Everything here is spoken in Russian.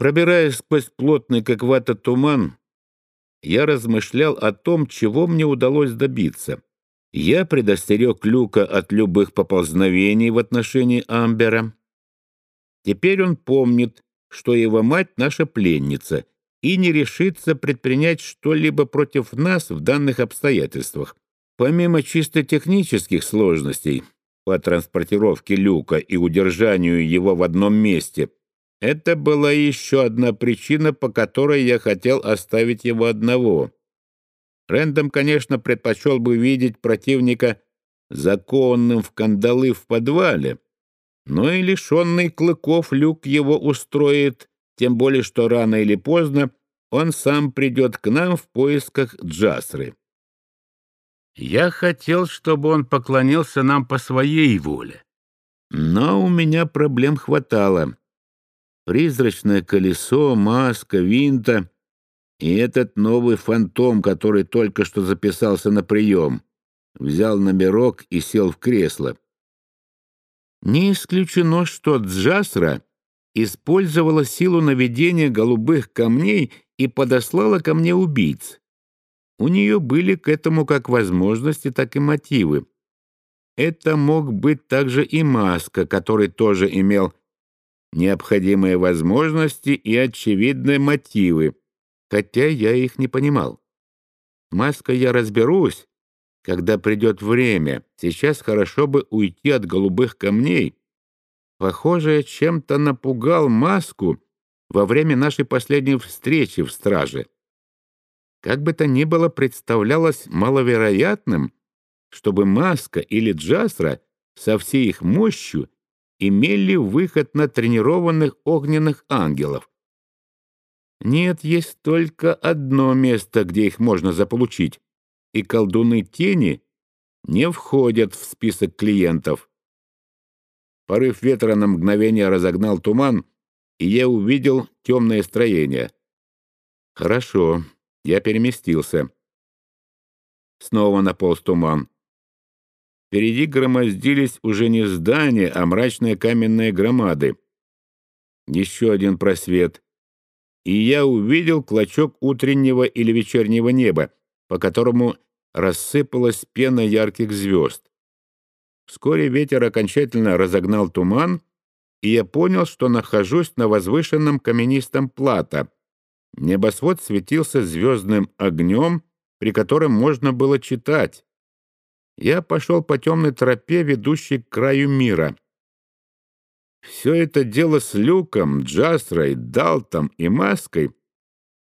Пробираясь сквозь плотный, как вата, туман, я размышлял о том, чего мне удалось добиться. Я предостерег Люка от любых поползновений в отношении Амбера. Теперь он помнит, что его мать наша пленница, и не решится предпринять что-либо против нас в данных обстоятельствах. Помимо чисто технических сложностей по транспортировке люка и удержанию его в одном месте, это была еще одна причина, по которой я хотел оставить его одного. Рэндом, конечно, предпочел бы видеть противника закованным в кандалы в подвале, но и лишенный клыков люк его устроит, тем более что рано или поздно он сам придет к нам в поисках Джасры. Я хотел, чтобы он поклонился нам по своей воле. Но у меня проблем хватало. Призрачное колесо, маска, винта и этот новый фантом, который только что записался на прием. Взял номерок и сел в кресло. Не исключено, что Джасра использовала силу наведения голубых камней и подослала ко мне убийц. У нее были к этому как возможности, так и мотивы. Это мог быть также и Маска, который тоже имел необходимые возможности и очевидные мотивы, хотя я их не понимал. Маска я разберусь, когда придет время. Сейчас хорошо бы уйти от голубых камней. Похоже, я чем-то напугал Маску во время нашей последней встречи в страже. Как бы то ни было, представлялось маловероятным, чтобы Маска или Джасра со всей их мощью имели выход на тренированных огненных ангелов. Нет, есть только одно место, где их можно заполучить, и колдуны тени не входят в список клиентов. Порыв ветра на мгновение разогнал туман, и я увидел темное строение. Хорошо, я переместился. Снова наполз туман. Впереди громоздились уже не здания, а мрачные каменные громады. Еще один просвет. И я увидел клочок утреннего или вечернего неба, по которому рассыпалась пена ярких звезд. Вскоре ветер окончательно разогнал туман, и я понял, что нахожусь на возвышенном каменистом плато — Небосвод светился звездным огнем, при котором можно было читать. Я пошел по темной тропе, ведущей к краю мира. Все это дело с Люком, Джасрой, Далтом и Маской